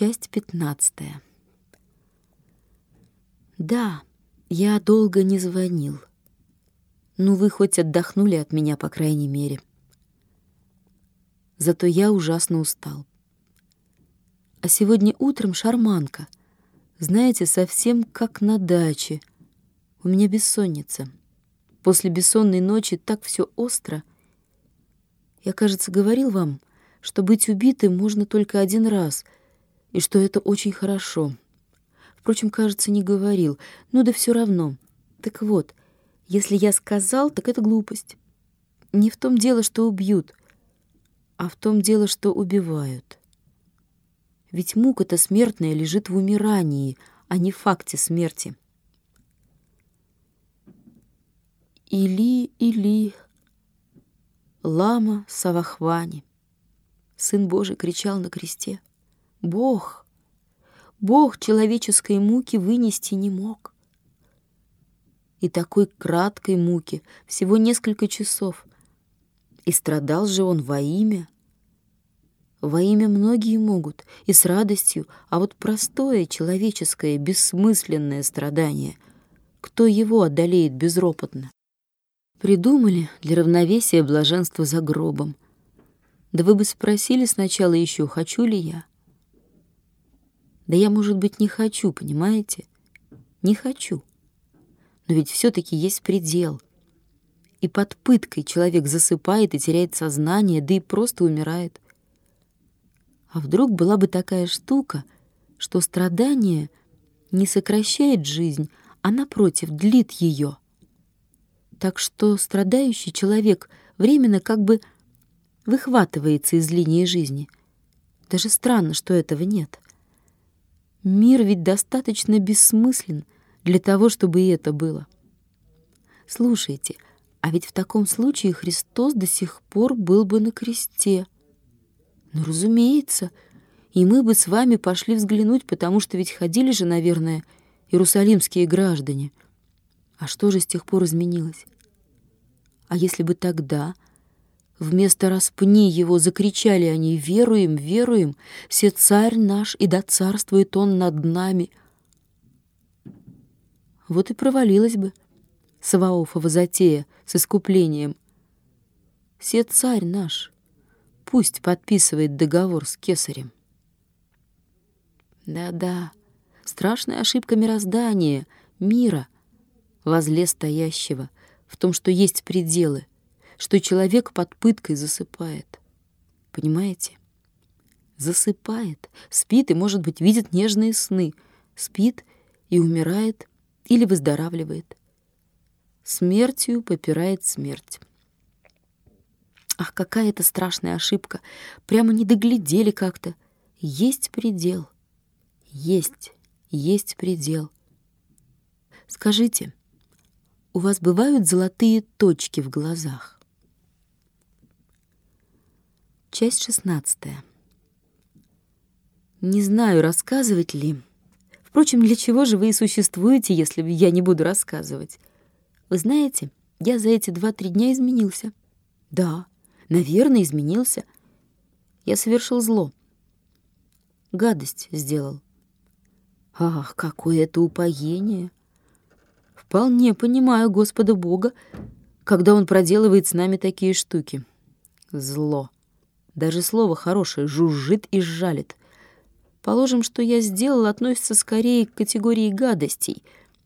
Часть пятнадцатая. Да, я долго не звонил. Ну, вы хоть отдохнули от меня, по крайней мере. Зато я ужасно устал. А сегодня утром шарманка. Знаете, совсем как на даче. У меня бессонница. После бессонной ночи так все остро. Я, кажется, говорил вам, что быть убитым можно только один раз, и что это очень хорошо. Впрочем, кажется, не говорил. Ну да все равно. Так вот, если я сказал, так это глупость. Не в том дело, что убьют, а в том дело, что убивают. Ведь мука-то смертная лежит в умирании, а не в факте смерти. Или, или, лама Савахвани. Сын Божий кричал на кресте. Бог, Бог человеческой муки вынести не мог. И такой краткой муки, всего несколько часов. И страдал же он во имя — во имя многие могут, и с радостью, а вот простое, человеческое, бессмысленное страдание, кто его одолеет безропотно? Придумали для равновесия блаженства за гробом. Да вы бы спросили сначала еще, хочу ли я. Да я, может быть, не хочу, понимаете? Не хочу. Но ведь все-таки есть предел. И под пыткой человек засыпает и теряет сознание, да и просто умирает. А вдруг была бы такая штука, что страдание не сокращает жизнь, а, напротив, длит ее. Так что страдающий человек временно как бы выхватывается из линии жизни. Даже странно, что этого нет. Мир ведь достаточно бессмыслен для того, чтобы и это было. Слушайте, а ведь в таком случае Христос до сих пор был бы на кресте — ну, разумеется. И мы бы с вами пошли взглянуть, потому что ведь ходили же, наверное, иерусалимские граждане. А что же с тех пор изменилось? А если бы тогда вместо «распни его» закричали они «Веруем, веруем, все царь наш, и да царствует он над нами», вот и провалилась бы Саваофова затея с искуплением. Все царь наш, Пусть подписывает договор с кесарем. Да-да, страшная ошибка мироздания, мира, возле стоящего, в том, что есть пределы, что человек под пыткой засыпает. Понимаете? Засыпает, спит и, может быть, видит нежные сны, спит и умирает или выздоравливает. Смертью попирает смерть. Ах, какая это страшная ошибка. Прямо не доглядели как-то. Есть предел. Есть, есть предел. Скажите, у вас бывают золотые точки в глазах? Часть шестнадцатая. Не знаю, рассказывать ли. Впрочем, для чего же вы и существуете, если я не буду рассказывать? Вы знаете, я за эти два-три дня изменился. Да, Наверное, изменился. Я совершил зло. Гадость сделал. Ах, какое это упоение! Вполне понимаю Господа Бога, когда Он проделывает с нами такие штуки. Зло. Даже слово хорошее жужжит и жалит. Положим, что я сделал, относится скорее к категории гадостей.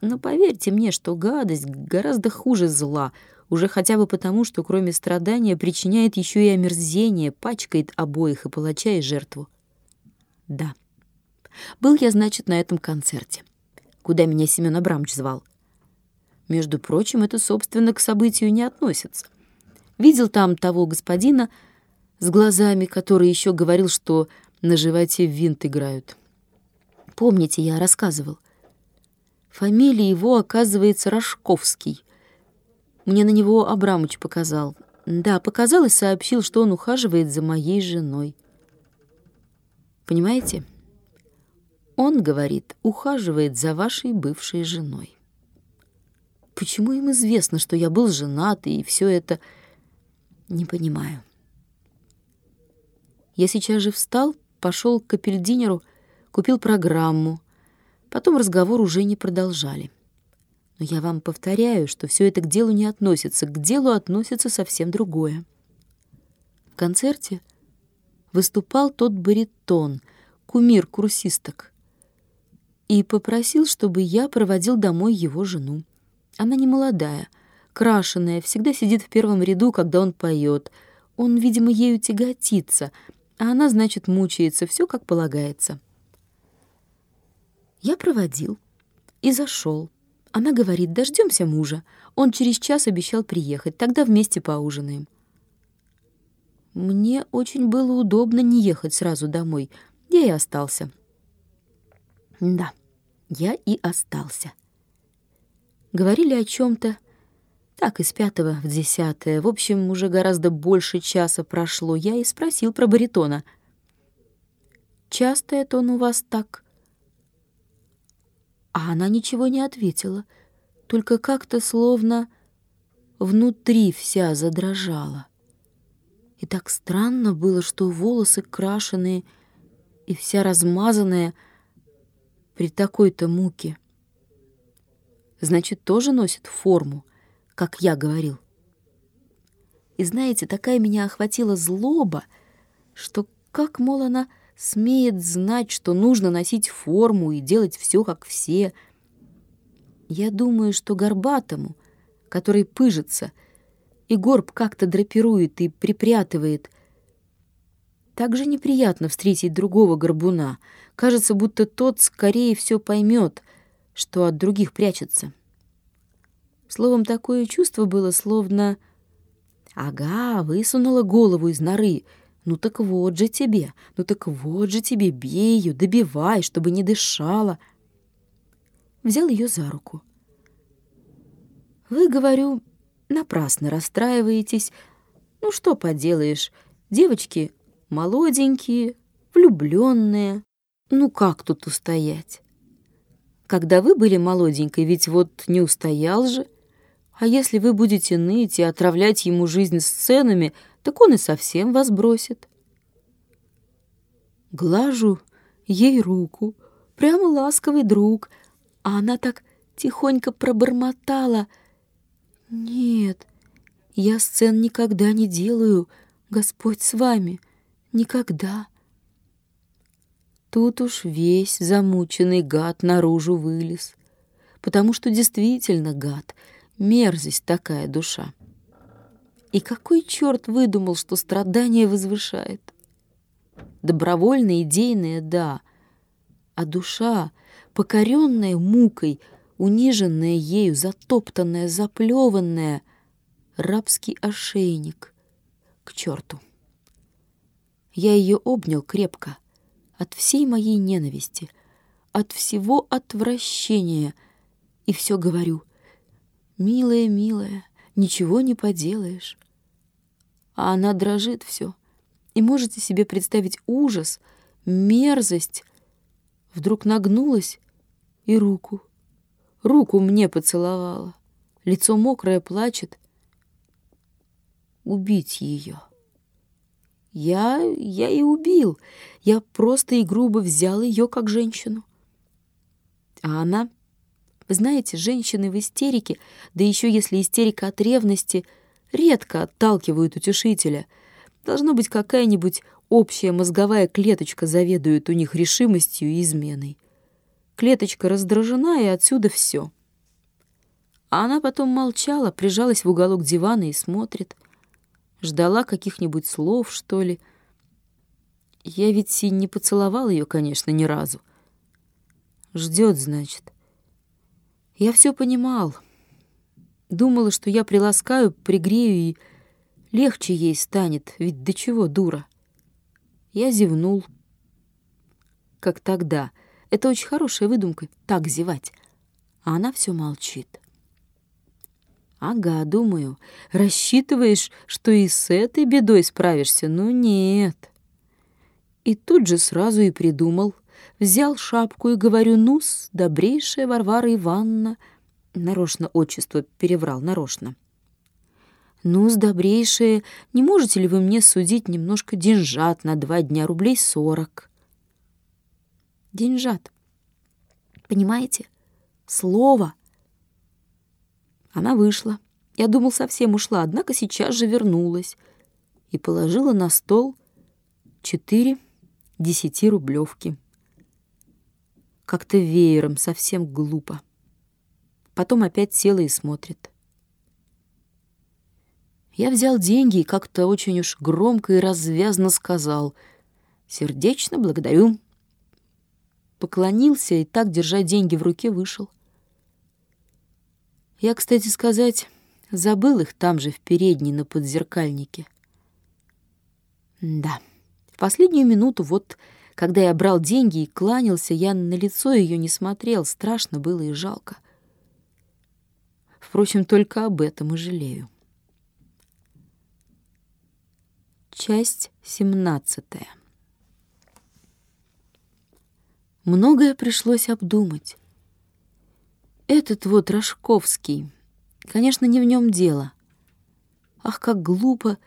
Но поверьте мне, что гадость гораздо хуже зла — уже хотя бы потому, что кроме страдания причиняет еще и омерзение, пачкает обоих и палача, и жертву. Да. Был я, значит, на этом концерте, куда меня Семен Абрамович звал. Между прочим, это, собственно, к событию не относится. Видел там того господина с глазами, который еще говорил, что на животе винт играют. Помните, я рассказывал. Фамилия его, оказывается, Рожковский. Мне на него Абрамыч показал. Да, показал и сообщил, что он ухаживает за моей женой. Понимаете? Он, говорит, ухаживает за вашей бывшей женой. Почему им известно, что я был женат и все это... Не понимаю. Я сейчас же встал, пошел к капельдинеру, купил программу. Потом разговор уже не продолжали. Но я вам повторяю, что все это к делу не относится. К делу относится совсем другое. В концерте выступал тот баритон, кумир курсисток, и попросил, чтобы я проводил домой его жену. Она не молодая, крашеная, всегда сидит в первом ряду, когда он поет. Он, видимо, ею тяготится, а она, значит, мучается, все как полагается. Я проводил и зашел. Она говорит, дождемся мужа. Он через час обещал приехать, тогда вместе поужинаем. Мне очень было удобно не ехать сразу домой. Я и остался. Да, я и остался. Говорили о чем-то, так, из пятого в десятое. В общем, уже гораздо больше часа прошло. Я и спросил про баритона. «Часто это он у вас так?» А она ничего не ответила, только как-то словно внутри вся задрожала. И так странно было, что волосы крашеные и вся размазанная при такой-то муке. Значит, тоже носит форму, как я говорил. И знаете, такая меня охватила злоба, что как, мол, она смеет знать, что нужно носить форму и делать все, как все. Я думаю, что горбатому, который пыжится, и горб как-то драпирует и припрятывает, так же неприятно встретить другого горбуна. Кажется, будто тот скорее все поймет, что от других прячется. Словом, такое чувство было, словно... Ага, высунула голову из норы — ну так вот же тебе, ну так вот же тебе, бей ее, добивай, чтобы не дышала. Взял ее за руку. Вы, говорю, напрасно расстраиваетесь. Ну что поделаешь, девочки молоденькие, влюбленные. Ну как тут устоять? Когда вы были молоденькой, ведь вот не устоял же. А если вы будете ныть и отравлять ему жизнь сценами, так он и совсем вас бросит. Глажу ей руку, прямо ласковый друг, а она так тихонько пробормотала. «Нет, я сцен никогда не делаю, Господь с вами, никогда». Тут уж весь замученный гад наружу вылез, потому что действительно гад, мерзость такая душа. И какой черт выдумал, что страдание возвышает? Добровольное, идейное — да, а душа, покоренная мукой, униженная ею, затоптанная, заплеванная, рабский ошейник. К черту! Я ее обнял крепко, от всей моей ненависти, от всего отвращения, и все говорю. «Милая, милая, ничего не поделаешь а она дрожит все. И можете себе представить ужас, мерзость. Вдруг нагнулась и руку. Руку мне поцеловала. Лицо мокрое плачет. Убить ее. Я, я и убил. Я просто и грубо взял ее как женщину. А она, вы знаете, женщины в истерике, да еще если истерика от ревности — редко отталкивают утешителя. Должно быть, какая-нибудь общая мозговая клеточка заведует у них решимостью и изменой. Клеточка раздражена, и отсюда все. А она потом молчала, прижалась в уголок дивана и смотрит. Ждала каких-нибудь слов, что ли. Я ведь и не поцеловал ее, конечно, ни разу. Ждет, значит. Я все понимал — Думала, что я приласкаю, пригрею и легче ей станет, ведь до чего дура. Я зевнул. Как тогда. Это очень хорошая выдумка, так зевать. А она все молчит. Ага, думаю, рассчитываешь, что и с этой бедой справишься? Ну нет. И тут же сразу и придумал. Взял шапку и говорю, ну-с, добрейшая Варвара Ивановна, Нарочно отчество переврал, нарочно. «Ну, добрейшие, не можете ли вы мне судить немножко деньжат на два дня, рублей сорок?» деньжат. Понимаете? Слово. Она вышла. Я думал, совсем ушла, однако сейчас же вернулась и положила на стол четыре десятирублевки. Как-то веером, совсем глупо. Потом опять села и смотрит. Я взял деньги и как-то очень уж громко и развязно сказал «Сердечно благодарю». Поклонился и так, держа деньги в руке, вышел. Я, кстати сказать, забыл их там же, в передней, на подзеркальнике. Да, в последнюю минуту, вот когда я брал деньги и кланялся, я на лицо ее не смотрел, страшно было и жалко. Впрочем, только об этом и жалею. Часть семнадцатая. Многое пришлось обдумать. Этот вот Рожковский, конечно, не в нем дело. Ах, как глупо,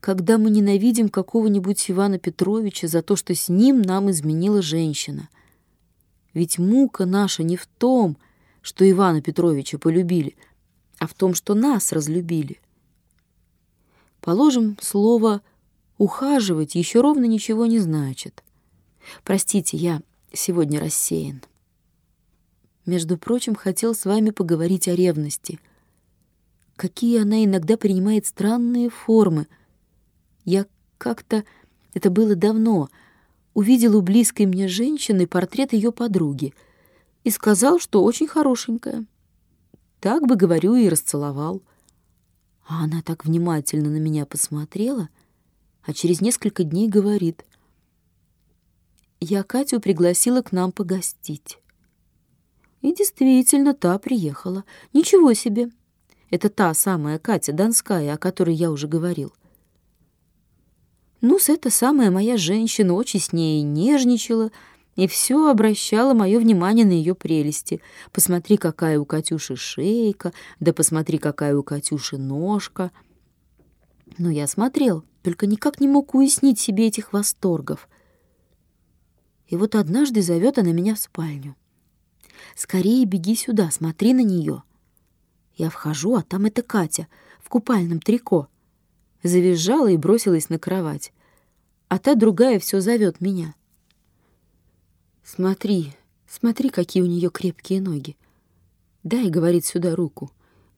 когда мы ненавидим какого-нибудь Ивана Петровича за то, что с ним нам изменила женщина. Ведь мука наша не в том, что Ивана Петровича полюбили, а в том, что нас разлюбили. Положим, слово Ухаживать еще ровно ничего не значит. Простите, я сегодня рассеян. Между прочим, хотел с вами поговорить о ревности. Какие она иногда принимает странные формы. Я как-то, это было давно, увидел у близкой мне женщины портрет ее подруги и сказал, что очень хорошенькая. Так бы, говорю, и расцеловал. А она так внимательно на меня посмотрела — а через несколько дней говорит. «Я Катю пригласила к нам погостить». И действительно, та приехала. Ничего себе! Это та самая Катя Донская, о которой я уже говорил. Ну, с эта самая моя женщина очень с ней нежничала и все обращала мое внимание на ее прелести. Посмотри, какая у Катюши шейка, да посмотри, какая у Катюши ножка. Но я смотрел, только никак не мог уяснить себе этих восторгов. И вот однажды зовет она меня в спальню. «Скорее беги сюда, смотри на нее». Я вхожу, а там это Катя в купальном трико. Завизжала и бросилась на кровать. А та другая все зовет меня. «Смотри, смотри, какие у нее крепкие ноги. Дай, — говорит, — сюда руку».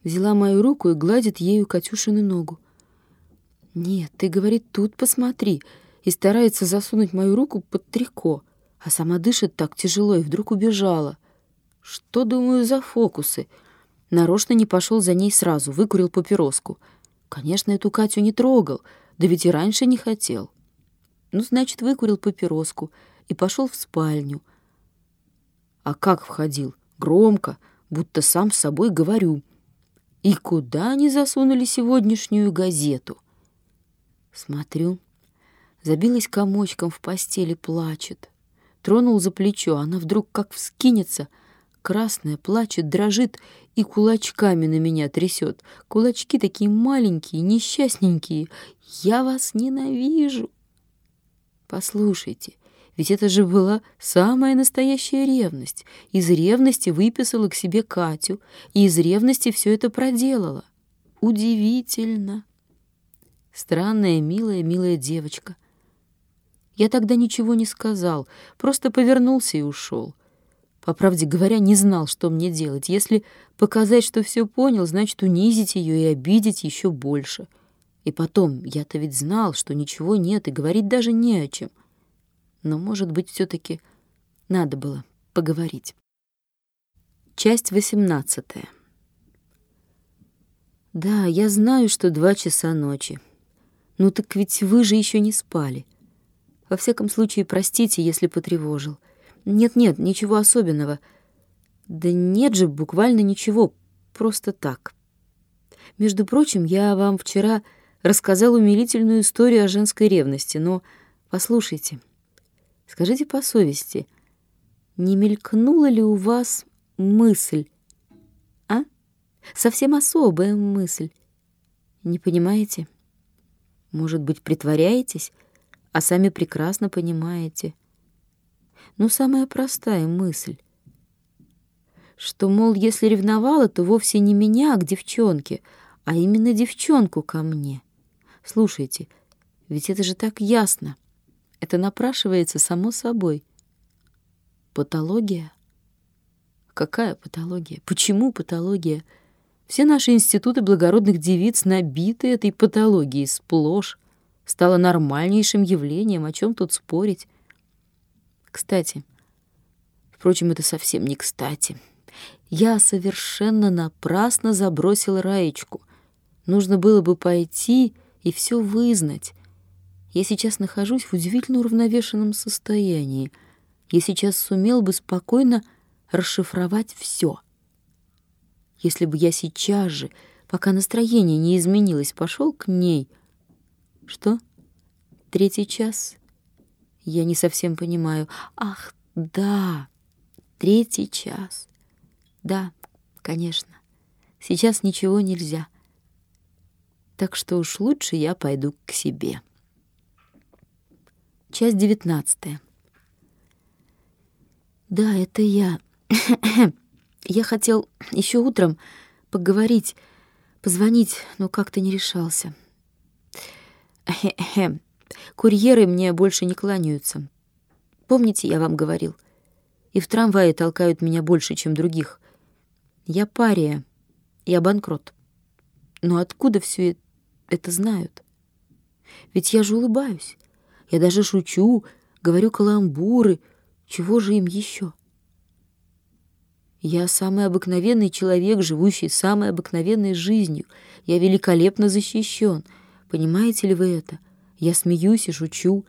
Взяла мою руку и гладит ею Катюшину ногу. «Нет, ты, говорит, тут посмотри», и старается засунуть мою руку под трико, а сама дышит так тяжело и вдруг убежала. Что, думаю, за фокусы? Нарочно не пошел за ней сразу, выкурил папироску. Конечно, эту Катю не трогал, да ведь и раньше не хотел. Ну, значит, выкурил папироску и пошел в спальню. А как входил? Громко, будто сам с собой говорю. И куда они засунули сегодняшнюю газету? Смотрю, забилась комочком в постели, плачет. Тронул за плечо, она вдруг как вскинется, красная, плачет, дрожит и кулачками на меня трясет. Кулачки такие маленькие, несчастненькие. Я вас ненавижу. Послушайте, ведь это же была самая настоящая ревность. Из ревности выписала к себе Катю, и из ревности все это проделала. Удивительно. Странная, милая, милая девочка. Я тогда ничего не сказал, просто повернулся и ушел. По правде говоря, не знал, что мне делать. Если показать, что все понял, значит, унизить ее и обидеть еще больше. И потом, я-то ведь знал, что ничего нет, и говорить даже не о чем. Но, может быть, все-таки надо было поговорить. Часть восемнадцатая. Да, я знаю, что два часа ночи. Ну так ведь вы же еще не спали. Во всяком случае, простите, если потревожил. Нет-нет, ничего особенного. Да нет же, буквально ничего, просто так. Между прочим, я вам вчера рассказал умилительную историю о женской ревности, но послушайте, скажите по совести, не мелькнула ли у вас мысль, а? Совсем особая мысль. Не понимаете? Может быть, притворяетесь, а сами прекрасно понимаете. Ну, самая простая мысль, что, мол, если ревновала, то вовсе не меня, а к девчонке, а именно девчонку ко мне. Слушайте, ведь это же так ясно. Это напрашивается само собой. Патология? Какая патология? Почему патология? Все наши институты благородных девиц набиты этой патологией сплошь. Стало нормальнейшим явлением, о чем тут спорить. Кстати, впрочем, это совсем не кстати. Я совершенно напрасно забросил Раечку. Нужно было бы пойти и все вызнать. Я сейчас нахожусь в удивительно уравновешенном состоянии. Я сейчас сумел бы спокойно расшифровать все. Если бы я сейчас же, пока настроение не изменилось, пошел к ней... Что? Третий час? Я не совсем понимаю. Ах, да, третий час. Да, конечно. Сейчас ничего нельзя. Так что уж лучше я пойду к себе. Часть девятнадцатая. Да, это я. Я хотел еще утром поговорить, позвонить, но как-то не решался. Курьеры мне больше не кланяются. Помните, я вам говорил? И в трамвае толкают меня больше, чем других. Я пария, я банкрот. Но откуда все это знают? Ведь я же улыбаюсь. Я даже шучу, говорю каламбуры. Чего же им еще? Я самый обыкновенный человек, живущий самой обыкновенной жизнью. Я великолепно защищен. Понимаете ли вы это? Я смеюсь и шучу.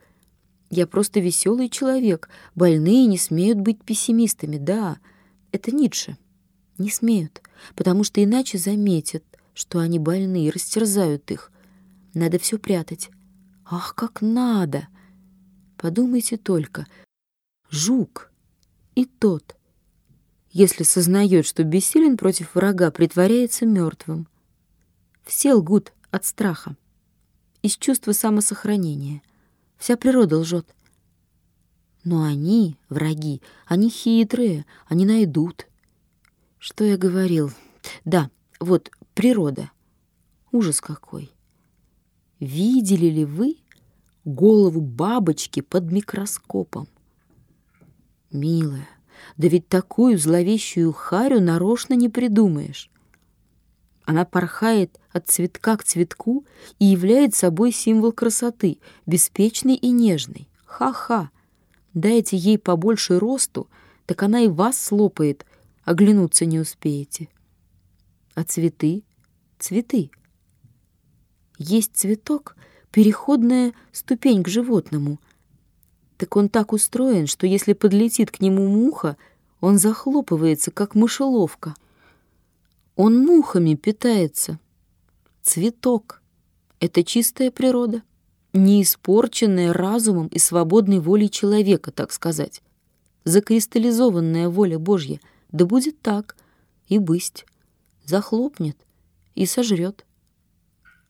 Я просто веселый человек. Больные не смеют быть пессимистами. Да, это Ницше. Не смеют, потому что иначе заметят, что они больны и растерзают их. Надо все прятать. Ах, как надо! Подумайте только. Жук и тот — если сознает, что бессилен против врага, притворяется мертвым. Все лгут от страха, из чувства самосохранения. Вся природа лжет. Но они, враги, они хитрые, они найдут. Что я говорил? Да, вот природа. Ужас какой. Видели ли вы голову бабочки под микроскопом? Милая, да ведь такую зловещую харю нарочно не придумаешь. Она порхает от цветка к цветку и является собой символ красоты, беспечный и нежный. Ха-ха! Дайте ей побольше росту, так она и вас слопает, оглянуться не успеете. А цветы? Цветы. Есть цветок — переходная ступень к животному — так он так устроен, что если подлетит к нему муха, он захлопывается, как мышеловка. Он мухами питается. Цветок — это чистая природа, не испорченная разумом и свободной волей человека, так сказать. Закристаллизованная воля Божья, да будет так и бысть, захлопнет и сожрет.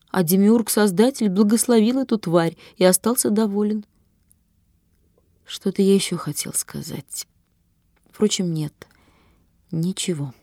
А Демиург-создатель благословил эту тварь и остался доволен — что-то я еще хотел сказать. Впрочем, нет, ничего.